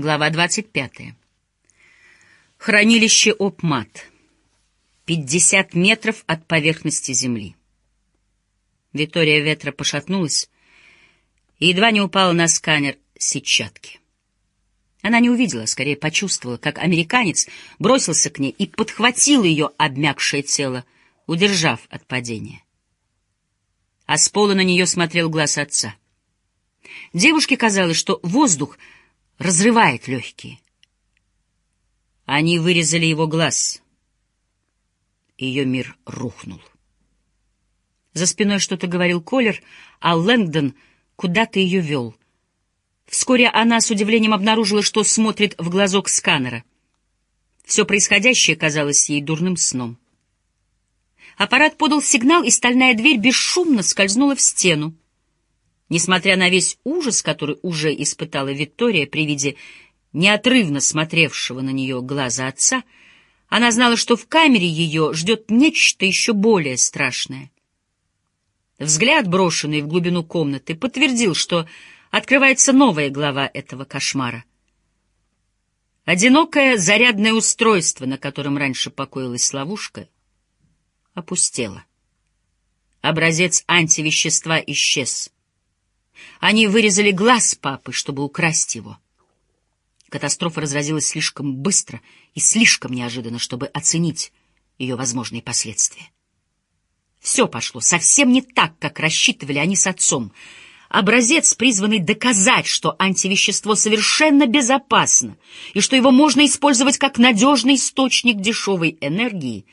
Глава 25. Хранилище Опмат. 50 метров от поверхности земли. Виктория Ветра пошатнулась и едва не упала на сканер сетчатки. Она не увидела, скорее почувствовала, как американец бросился к ней и подхватил ее обмякшее тело, удержав от падения. А с пола на нее смотрел глаз отца. Девушке казалось, что воздух — разрывает легкие. Они вырезали его глаз. Ее мир рухнул. За спиной что-то говорил Колер, а Лэнгдон куда-то ее вел. Вскоре она с удивлением обнаружила, что смотрит в глазок сканера. Все происходящее казалось ей дурным сном. Аппарат подал сигнал, и стальная дверь бесшумно скользнула в стену. Несмотря на весь ужас, который уже испытала Виктория при виде неотрывно смотревшего на нее глаза отца, она знала, что в камере ее ждет нечто еще более страшное. Взгляд, брошенный в глубину комнаты, подтвердил, что открывается новая глава этого кошмара. Одинокое зарядное устройство, на котором раньше покоилась ловушка, опустело. Образец антивещества исчез — они вырезали глаз папы, чтобы украсть его. Катастрофа разразилась слишком быстро и слишком неожиданно, чтобы оценить ее возможные последствия. Все пошло совсем не так, как рассчитывали они с отцом. Образец, призванный доказать, что антивещество совершенно безопасно и что его можно использовать как надежный источник дешевой энергии,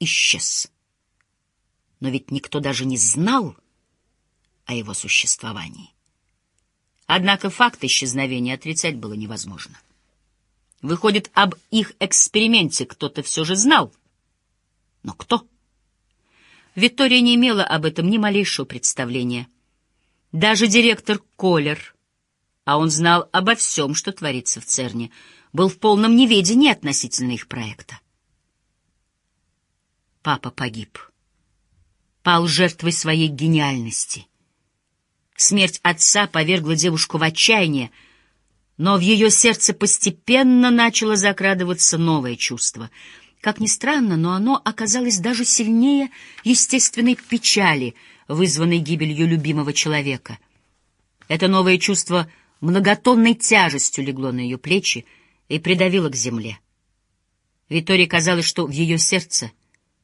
исчез. Но ведь никто даже не знал, о его существовании. Однако факт исчезновения отрицать было невозможно. Выходит, об их эксперименте кто-то все же знал. Но кто? Виктория не имела об этом ни малейшего представления. Даже директор Колер, а он знал обо всем, что творится в ЦЕРНе, был в полном неведении относительно их проекта. Папа погиб. Пал жертвой своей гениальности. Смерть отца повергла девушку в отчаяние, но в ее сердце постепенно начало закрадываться новое чувство. Как ни странно, но оно оказалось даже сильнее естественной печали, вызванной гибелью любимого человека. Это новое чувство многотонной тяжестью легло на ее плечи и придавило к земле. Витории казалось, что в ее сердце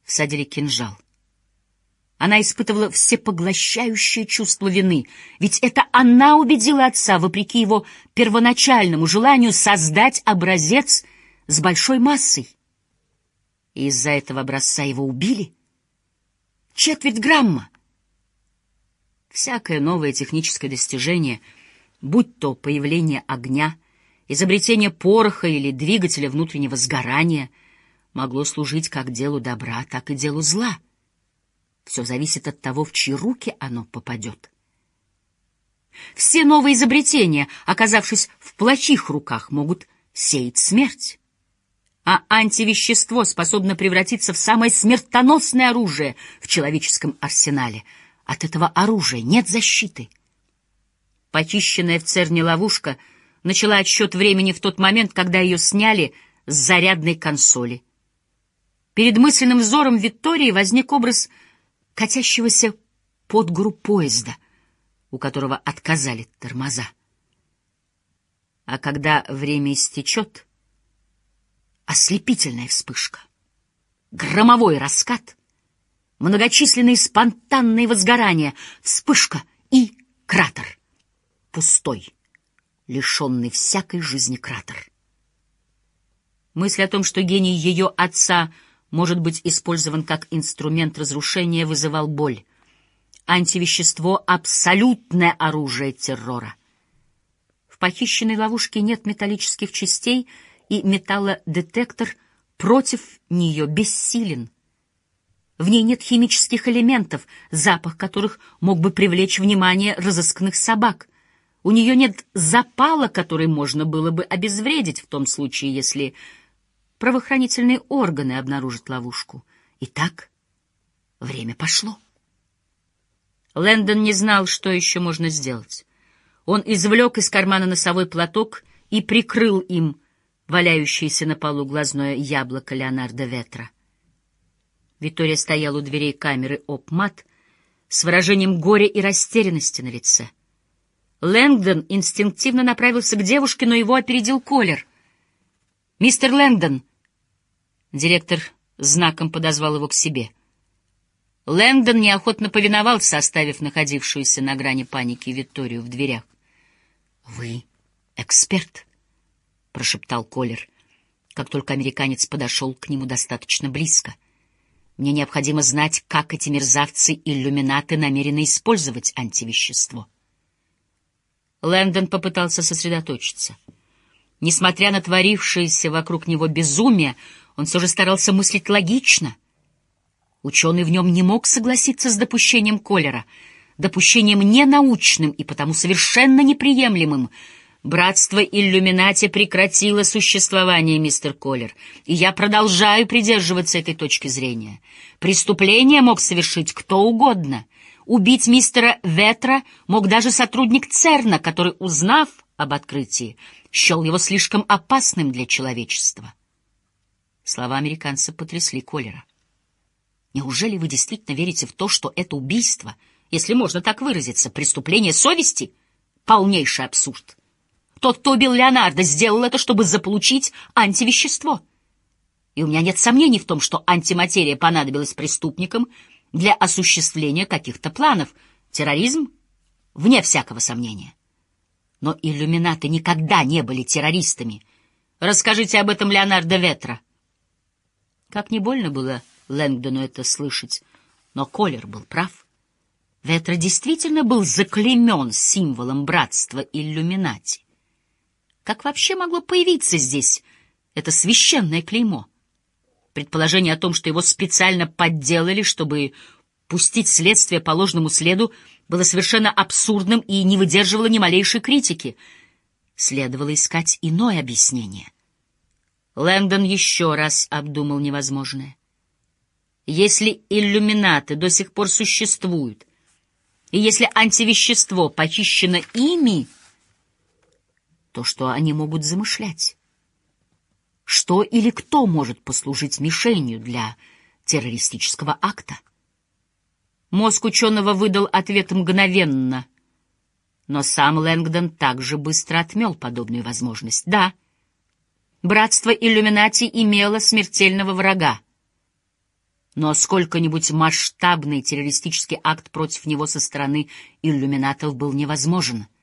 всадили кинжал. Она испытывала всепоглощающее чувство вины, ведь это она убедила отца, вопреки его первоначальному желанию, создать образец с большой массой. И из-за этого образца его убили. Четверть грамма. Всякое новое техническое достижение, будь то появление огня, изобретение пороха или двигателя внутреннего сгорания, могло служить как делу добра, так и делу зла — все зависит от того, в чьи руки оно попадет. Все новые изобретения, оказавшись в плохих руках, могут сеять смерть. А антивещество способно превратиться в самое смертоносное оружие в человеческом арсенале. От этого оружия нет защиты. Почищенная в церне ловушка начала отсчет времени в тот момент, когда ее сняли с зарядной консоли. Перед мысленным взором Виктории возник образ — катящегося под гору поезда, у которого отказали тормоза. А когда время истечет, ослепительная вспышка, громовой раскат, многочисленные спонтанные возгорания, вспышка и кратер. Пустой, лишенный всякой жизни кратер. Мысль о том, что гений ее отца — может быть использован как инструмент разрушения, вызывал боль. Антивещество — абсолютное оружие террора. В похищенной ловушке нет металлических частей, и металлодетектор против нее бессилен. В ней нет химических элементов, запах которых мог бы привлечь внимание разыскных собак. У нее нет запала, который можно было бы обезвредить в том случае, если правоохранительные органы обнаружат ловушку. Итак, время пошло. Лэндон не знал, что еще можно сделать. Он извлек из кармана носовой платок и прикрыл им валяющееся на полу глазное яблоко Леонардо Ветра. Виктория стояла у дверей камеры Опмат с выражением горя и растерянности на лице. Лэнгдон инстинктивно направился к девушке, но его опередил Колер. «Мистер Лэнгдон!» Директор знаком подозвал его к себе. Лэнгдон неохотно повиновался, оставив находившуюся на грани паники Викторию в дверях. «Вы эксперт?» — прошептал Колер, как только американец подошел к нему достаточно близко. «Мне необходимо знать, как эти мерзавцы-иллюминаты намерены использовать антивещество». Лэндон попытался сосредоточиться. Несмотря на творившееся вокруг него безумие, он все же старался мыслить логично. Ученый в нем не мог согласиться с допущением Колера, допущением ненаучным и потому совершенно неприемлемым — Братство Иллюминати прекратило существование, мистер Коллер, и я продолжаю придерживаться этой точки зрения. Преступление мог совершить кто угодно. Убить мистера Ветра мог даже сотрудник ЦЕРНа, который, узнав об открытии, счел его слишком опасным для человечества. Слова американца потрясли Коллера. Неужели вы действительно верите в то, что это убийство, если можно так выразиться, преступление совести? Полнейший абсурд. Тот, кто убил Леонардо, сделал это, чтобы заполучить антивещество. И у меня нет сомнений в том, что антиматерия понадобилась преступникам для осуществления каких-то планов. Терроризм? Вне всякого сомнения. Но иллюминаты никогда не были террористами. Расскажите об этом Леонардо Ветра. Как не больно было Лэнгдону это слышать, но Колер был прав. Ветра действительно был заклеймен символом братства иллюминати. Как вообще могло появиться здесь это священное клеймо? Предположение о том, что его специально подделали, чтобы пустить следствие по ложному следу, было совершенно абсурдным и не выдерживало ни малейшей критики. Следовало искать иное объяснение. Лэндон еще раз обдумал невозможное. Если иллюминаты до сих пор существуют, и если антивещество почищено ими, то, что они могут замышлять. Что или кто может послужить мишенью для террористического акта? Мозг ученого выдал ответ мгновенно, но сам Лэнгдон также быстро отмел подобную возможность. Да, братство иллюминати имело смертельного врага, но сколько-нибудь масштабный террористический акт против него со стороны иллюминатов был невозможен —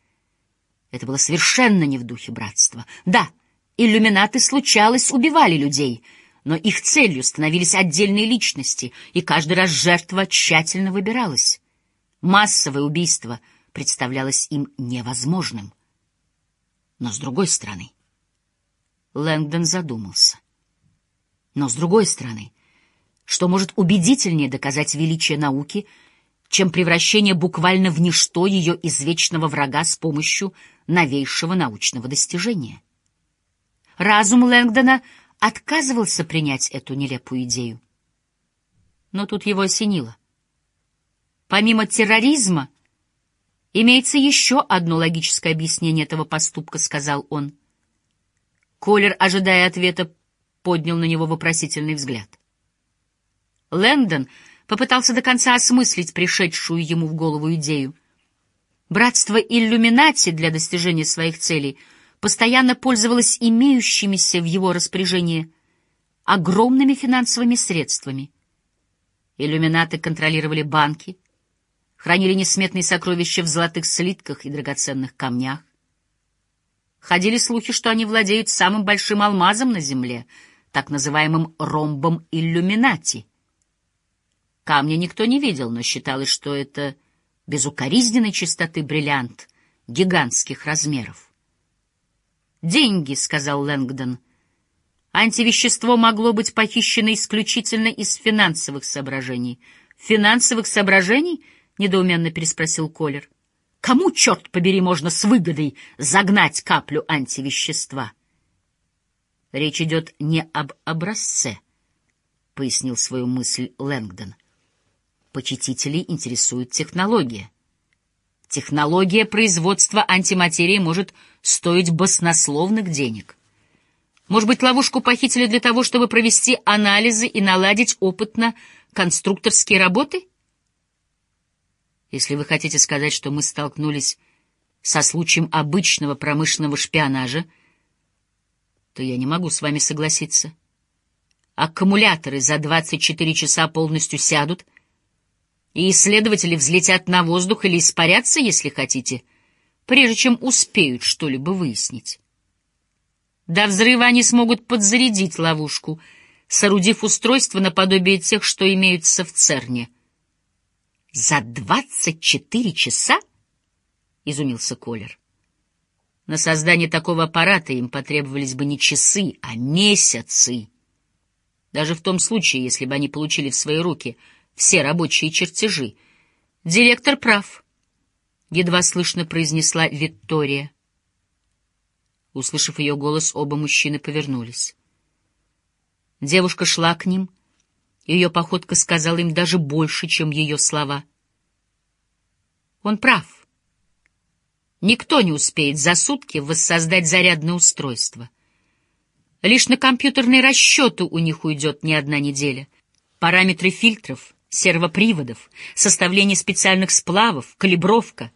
это было совершенно не в духе братства. Да, иллюминаты, случалось, убивали людей, но их целью становились отдельные личности, и каждый раз жертва тщательно выбиралась. Массовое убийство представлялось им невозможным. Но с другой стороны... Лэнгдон задумался. Но с другой стороны, что может убедительнее доказать величие науки — чем превращение буквально в ничто ее извечного врага с помощью новейшего научного достижения. Разум Лэнгдона отказывался принять эту нелепую идею. Но тут его осенило. Помимо терроризма, имеется еще одно логическое объяснение этого поступка, сказал он. Колер, ожидая ответа, поднял на него вопросительный взгляд. Лэндон попытался до конца осмыслить пришедшую ему в голову идею. Братство иллюминати для достижения своих целей постоянно пользовалось имеющимися в его распоряжении огромными финансовыми средствами. Иллюминаты контролировали банки, хранили несметные сокровища в золотых слитках и драгоценных камнях. Ходили слухи, что они владеют самым большим алмазом на Земле, так называемым ромбом иллюминати — Камня никто не видел, но считалось, что это безукоризненной чистоты бриллиант гигантских размеров. «Деньги», — сказал Лэнгдон. «Антивещество могло быть похищено исключительно из финансовых соображений». «Финансовых соображений?» — недоуменно переспросил Колер. «Кому, черт побери, можно с выгодой загнать каплю антивещества?» «Речь идет не об образце», — пояснил свою мысль Лэнгдон. Почитителей интересует технология. Технология производства антиматерии может стоить баснословных денег. Может быть, ловушку похитили для того, чтобы провести анализы и наладить опытно конструкторские работы? Если вы хотите сказать, что мы столкнулись со случаем обычного промышленного шпионажа, то я не могу с вами согласиться. Аккумуляторы за 24 часа полностью сядут, и исследователи взлетят на воздух или испарятся, если хотите, прежде чем успеют что-либо выяснить. До взрыва они смогут подзарядить ловушку, соорудив устройство наподобие тех, что имеются в ЦЕРНе. «За двадцать четыре часа?» — изумился Колер. «На создание такого аппарата им потребовались бы не часы, а месяцы. Даже в том случае, если бы они получили в свои руки — все рабочие чертежи. Директор прав, — едва слышно произнесла Виктория. Услышав ее голос, оба мужчины повернулись. Девушка шла к ним, ее походка сказала им даже больше, чем ее слова. Он прав. Никто не успеет за сутки воссоздать зарядное устройство. Лишь на компьютерные расчеты у них уйдет не одна неделя. Параметры фильтров, сервоприводов, составление специальных сплавов, калибровка.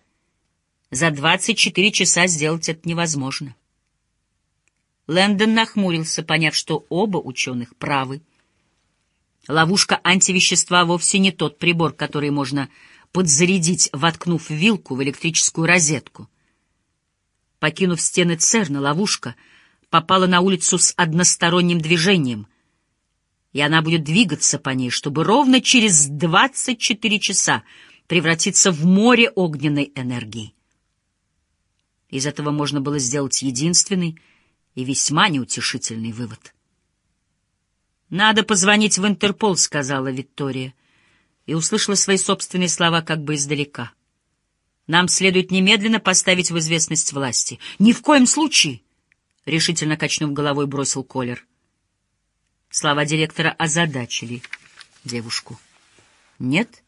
За 24 часа сделать это невозможно. Лэндон нахмурился, поняв, что оба ученых правы. Ловушка антивещества вовсе не тот прибор, который можно подзарядить, воткнув вилку в электрическую розетку. Покинув стены ЦЕРНа, ловушка попала на улицу с односторонним движением — и она будет двигаться по ней, чтобы ровно через 24 часа превратиться в море огненной энергии. Из этого можно было сделать единственный и весьма неутешительный вывод. «Надо позвонить в Интерпол», — сказала Виктория, и услышала свои собственные слова как бы издалека. «Нам следует немедленно поставить в известность власти». «Ни в коем случае!» — решительно качнув головой, бросил Колер. Слова директора озадачили девушку. «Нет?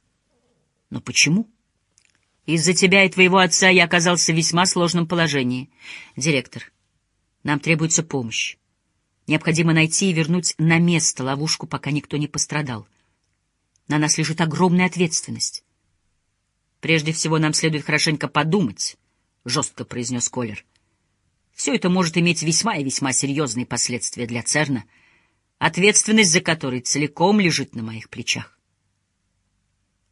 Но почему?» «Из-за тебя и твоего отца я оказался в весьма сложном положении. Директор, нам требуется помощь. Необходимо найти и вернуть на место ловушку, пока никто не пострадал. На нас лежит огромная ответственность. Прежде всего нам следует хорошенько подумать», — жестко произнес Колер. «Все это может иметь весьма и весьма серьезные последствия для ЦЕРНа» ответственность за который целиком лежит на моих плечах.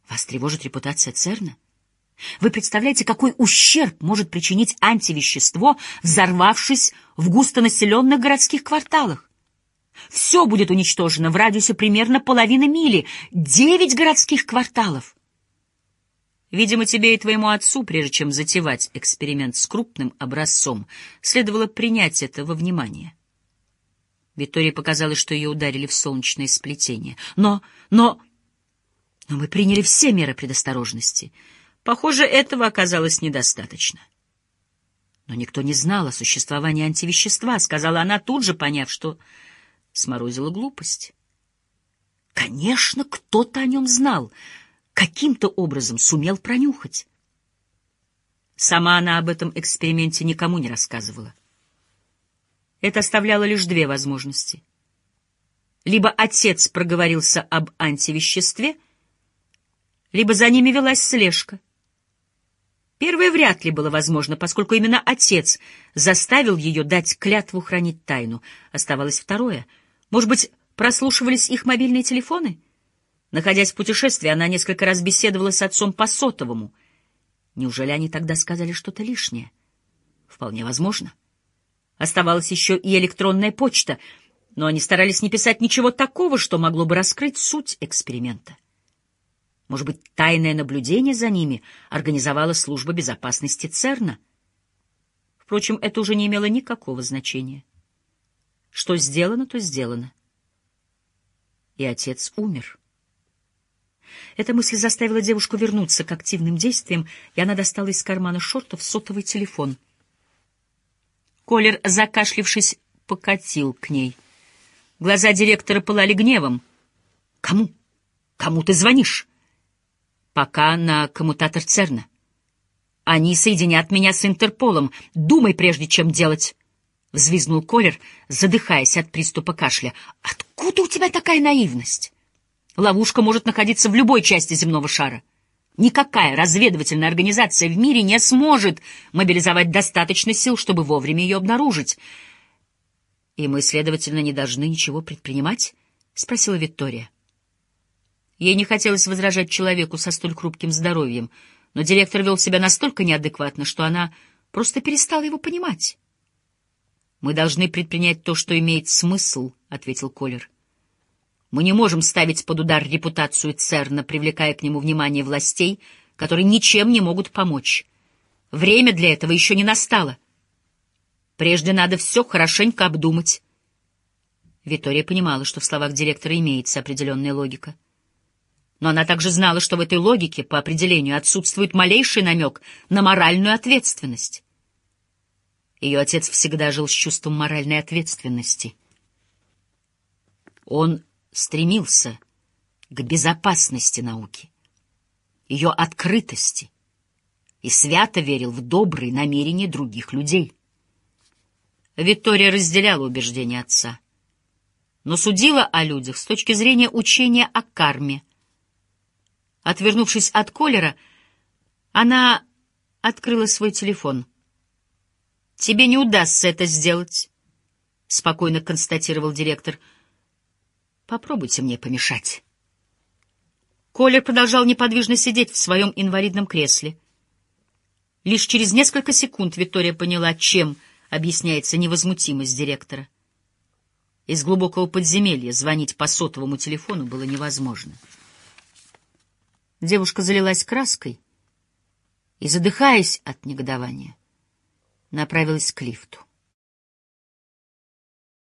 Вас тревожит репутация ЦЕРНа? Вы представляете, какой ущерб может причинить антивещество, взорвавшись в густонаселенных городских кварталах? Все будет уничтожено в радиусе примерно половины мили, девять городских кварталов. Видимо, тебе и твоему отцу, прежде чем затевать эксперимент с крупным образцом, следовало принять это во внимание. Виктории показалось, что ее ударили в солнечное сплетение. Но, но... Но мы приняли все меры предосторожности. Похоже, этого оказалось недостаточно. Но никто не знал о существовании антивещества, сказала она, тут же поняв, что сморозила глупость. Конечно, кто-то о нем знал, каким-то образом сумел пронюхать. Сама она об этом эксперименте никому не рассказывала. Это оставляло лишь две возможности. Либо отец проговорился об антивеществе, либо за ними велась слежка. Первое вряд ли было возможно, поскольку именно отец заставил ее дать клятву хранить тайну. Оставалось второе. Может быть, прослушивались их мобильные телефоны? Находясь в путешествии, она несколько раз беседовала с отцом по сотовому. Неужели они тогда сказали что-то лишнее? Вполне возможно. Оставалась еще и электронная почта, но они старались не писать ничего такого, что могло бы раскрыть суть эксперимента. Может быть, тайное наблюдение за ними организовала служба безопасности ЦЕРНа? Впрочем, это уже не имело никакого значения. Что сделано, то сделано. И отец умер. Эта мысль заставила девушку вернуться к активным действиям, и она достала из кармана шортов сотовый телефон — Колер, закашлившись, покатил к ней. Глаза директора пылали гневом. «Кому? Кому ты звонишь?» «Пока на коммутатор ЦЕРНа». Они соединят меня с Интерполом. Думай, прежде чем делать. — взвизгнул Колер, задыхаясь от приступа кашля. «Откуда у тебя такая наивность? Ловушка может находиться в любой части земного шара. Никакая разведывательная организация в мире не сможет мобилизовать достаточно сил, чтобы вовремя ее обнаружить. И мы, следовательно, не должны ничего предпринимать? — спросила Виктория. Ей не хотелось возражать человеку со столь хрупким здоровьем, но директор вел себя настолько неадекватно, что она просто перестала его понимать. «Мы должны предпринять то, что имеет смысл», — ответил Колер. «Мы не можем ставить под удар репутацию ЦЕРНа, привлекая к нему внимание властей, которые ничем не могут помочь. Время для этого еще не настало. Прежде надо все хорошенько обдумать». Витория понимала, что в словах директора имеется определенная логика. Но она также знала, что в этой логике, по определению, отсутствует малейший намек на моральную ответственность. Ее отец всегда жил с чувством моральной ответственности. Он стремился к безопасности науки, ее открытости, и свято верил в добрые намерения других людей. Виктория разделяла убеждения отца, но судила о людях с точки зрения учения о карме. Отвернувшись от Колера, она открыла свой телефон — Тебе не удастся это сделать, — спокойно констатировал директор. Попробуйте мне помешать. Колер продолжал неподвижно сидеть в своем инвалидном кресле. Лишь через несколько секунд Виктория поняла, чем объясняется невозмутимость директора. Из глубокого подземелья звонить по сотовому телефону было невозможно. Девушка залилась краской и, задыхаясь от негодования, направилась к лифту.